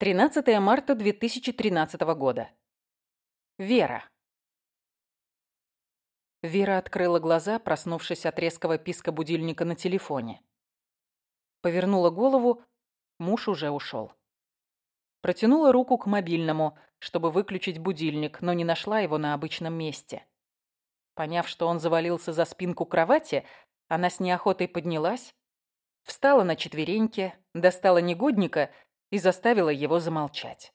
13 марта 2013 года. Вера. Вера открыла глаза, проснувшись от резкого писка будильника на телефоне. Повернула голову, муж уже ушел. Протянула руку к мобильному, чтобы выключить будильник, но не нашла его на обычном месте. Поняв, что он завалился за спинку кровати, она с неохотой поднялась, встала на четвереньки, достала негодника и заставила его замолчать.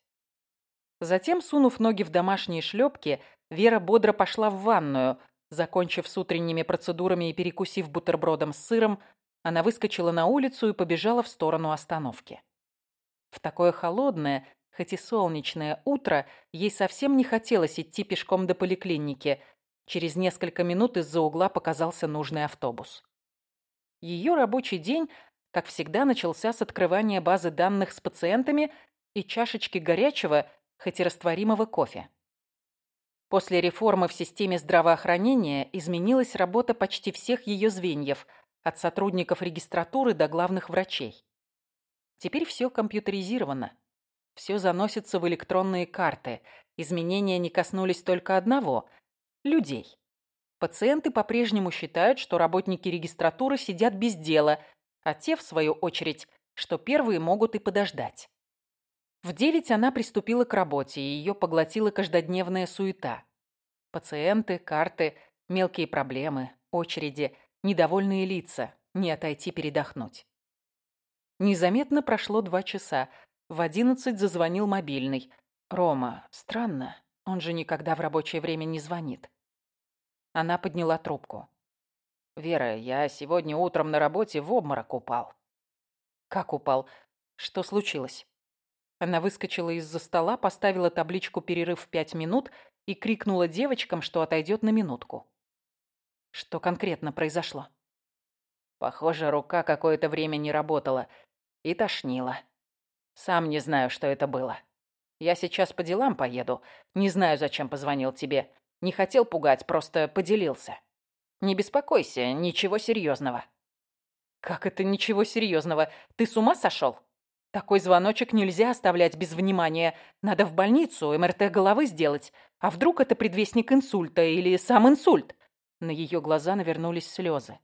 Затем, сунув ноги в домашние шлепки, Вера бодро пошла в ванную. Закончив с утренними процедурами и перекусив бутербродом с сыром, она выскочила на улицу и побежала в сторону остановки. В такое холодное, хоть и солнечное утро, ей совсем не хотелось идти пешком до поликлиники. Через несколько минут из-за угла показался нужный автобус. Ее рабочий день как всегда, начался с открывания базы данных с пациентами и чашечки горячего, хоть и растворимого кофе. После реформы в системе здравоохранения изменилась работа почти всех ее звеньев, от сотрудников регистратуры до главных врачей. Теперь все компьютеризировано. Все заносится в электронные карты. Изменения не коснулись только одного – людей. Пациенты по-прежнему считают, что работники регистратуры сидят без дела – а те, в свою очередь, что первые могут и подождать. В девять она приступила к работе, и ее поглотила каждодневная суета. Пациенты, карты, мелкие проблемы, очереди, недовольные лица, не отойти передохнуть. Незаметно прошло два часа. В одиннадцать зазвонил мобильный. «Рома, странно, он же никогда в рабочее время не звонит». Она подняла трубку. «Вера, я сегодня утром на работе в обморок упал». «Как упал? Что случилось?» Она выскочила из-за стола, поставила табличку «Перерыв в пять минут» и крикнула девочкам, что отойдет на минутку. Что конкретно произошло? Похоже, рука какое-то время не работала и тошнила. Сам не знаю, что это было. Я сейчас по делам поеду. Не знаю, зачем позвонил тебе. Не хотел пугать, просто поделился. Не беспокойся, ничего серьезного. Как это ничего серьезного? Ты с ума сошел? Такой звоночек нельзя оставлять без внимания. Надо в больницу МРТ головы сделать. А вдруг это предвестник инсульта или сам инсульт? На ее глаза навернулись слезы.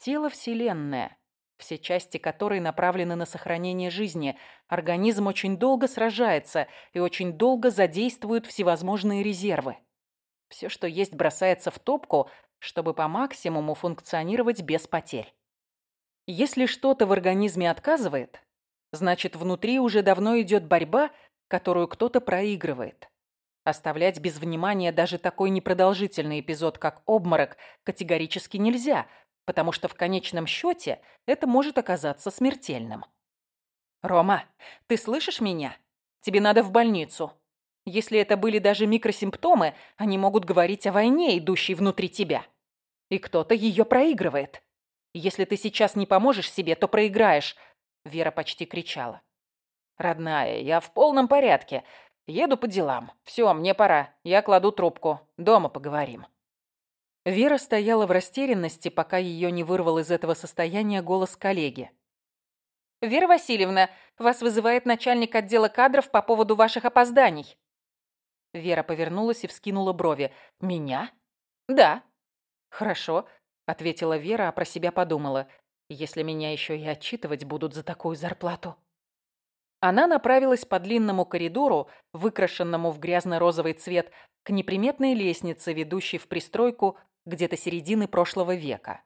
Тело – вселенная, все части которой направлены на сохранение жизни. Организм очень долго сражается и очень долго задействует всевозможные резервы. Все, что есть, бросается в топку, чтобы по максимуму функционировать без потерь. Если что-то в организме отказывает, значит, внутри уже давно идет борьба, которую кто-то проигрывает. Оставлять без внимания даже такой непродолжительный эпизод, как обморок, категорически нельзя, потому что в конечном счете это может оказаться смертельным. «Рома, ты слышишь меня? Тебе надо в больницу. Если это были даже микросимптомы, они могут говорить о войне, идущей внутри тебя. И кто-то ее проигрывает. Если ты сейчас не поможешь себе, то проиграешь, Вера почти кричала. Родная, я в полном порядке. Еду по делам. Все, мне пора. Я кладу трубку. Дома поговорим. Вера стояла в растерянности, пока ее не вырвал из этого состояния голос коллеги. «Вера Васильевна, вас вызывает начальник отдела кадров по поводу ваших опозданий». Вера повернулась и вскинула брови. «Меня?» «Да». «Хорошо», — ответила Вера, а про себя подумала. «Если меня еще и отчитывать будут за такую зарплату». Она направилась по длинному коридору, выкрашенному в грязно-розовый цвет, к неприметной лестнице, ведущей в пристройку где-то середины прошлого века.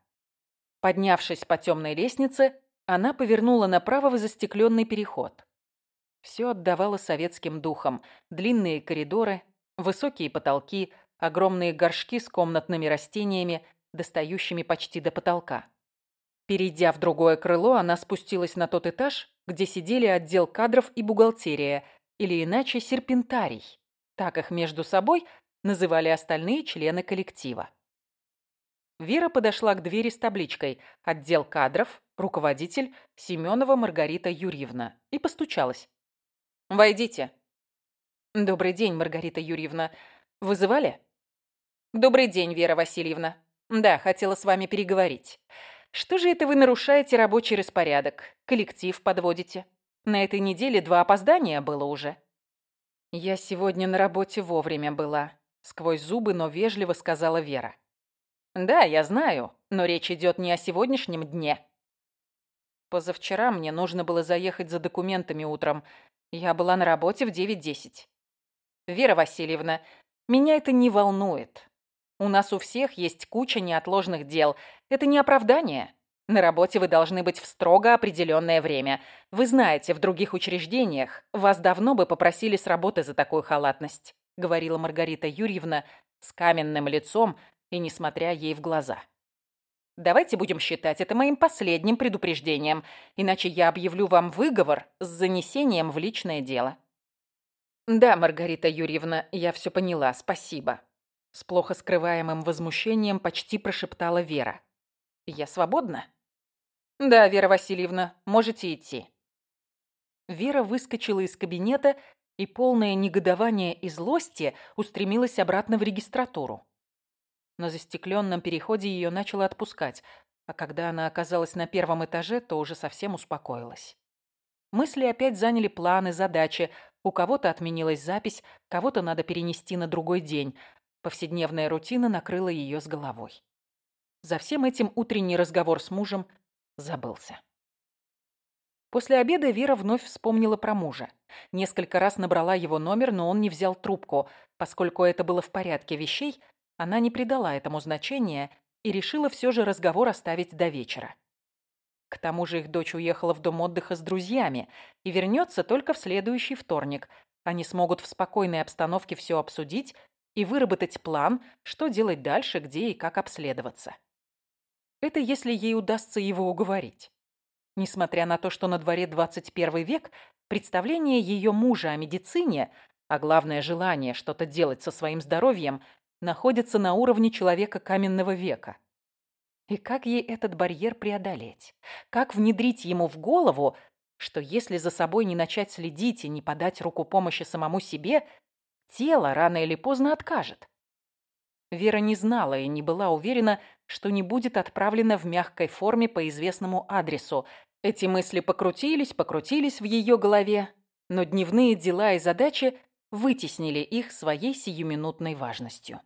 Поднявшись по темной лестнице, она повернула направо в застекленный переход. Все отдавало советским духом. Длинные коридоры, высокие потолки, огромные горшки с комнатными растениями, достающими почти до потолка. Перейдя в другое крыло, она спустилась на тот этаж, где сидели отдел кадров и бухгалтерия, или иначе серпентарий. Так их между собой называли остальные члены коллектива. Вера подошла к двери с табличкой «Отдел кадров, руководитель Семенова Маргарита Юрьевна» и постучалась. Войдите. Добрый день, Маргарита Юрьевна. Вызывали? Добрый день, Вера Васильевна. Да, хотела с вами переговорить. Что же это вы нарушаете рабочий распорядок? Коллектив подводите? На этой неделе два опоздания было уже. Я сегодня на работе вовремя была. Сквозь зубы, но вежливо сказала Вера. Да, я знаю, но речь идет не о сегодняшнем дне. Позавчера мне нужно было заехать за документами утром. Я была на работе в 9.10. Вера Васильевна, меня это не волнует. У нас у всех есть куча неотложных дел. Это не оправдание. На работе вы должны быть в строго определенное время. Вы знаете, в других учреждениях вас давно бы попросили с работы за такую халатность», говорила Маргарита Юрьевна с каменным лицом и не смотря ей в глаза. «Давайте будем считать это моим последним предупреждением, иначе я объявлю вам выговор с занесением в личное дело». «Да, Маргарита Юрьевна, я все поняла, спасибо», с плохо скрываемым возмущением почти прошептала Вера. «Я свободна?» «Да, Вера Васильевна, можете идти». Вера выскочила из кабинета и, полное негодование и злости, устремилась обратно в регистратуру. На застекленном переходе ее начало отпускать, а когда она оказалась на первом этаже, то уже совсем успокоилась. Мысли опять заняли планы, задачи. У кого-то отменилась запись, кого-то надо перенести на другой день, Повседневная рутина накрыла ее с головой. За всем этим утренний разговор с мужем забылся. После обеда Вера вновь вспомнила про мужа. Несколько раз набрала его номер, но он не взял трубку. Поскольку это было в порядке вещей, она не придала этому значения и решила все же разговор оставить до вечера. К тому же их дочь уехала в дом отдыха с друзьями и вернется только в следующий вторник. Они смогут в спокойной обстановке все обсудить и выработать план, что делать дальше, где и как обследоваться. Это если ей удастся его уговорить. Несмотря на то, что на дворе 21 век, представление ее мужа о медицине, а главное желание что-то делать со своим здоровьем, находится на уровне человека каменного века. И как ей этот барьер преодолеть? Как внедрить ему в голову, что если за собой не начать следить и не подать руку помощи самому себе, тело рано или поздно откажет. Вера не знала и не была уверена, что не будет отправлена в мягкой форме по известному адресу. Эти мысли покрутились, покрутились в ее голове, но дневные дела и задачи вытеснили их своей сиюминутной важностью.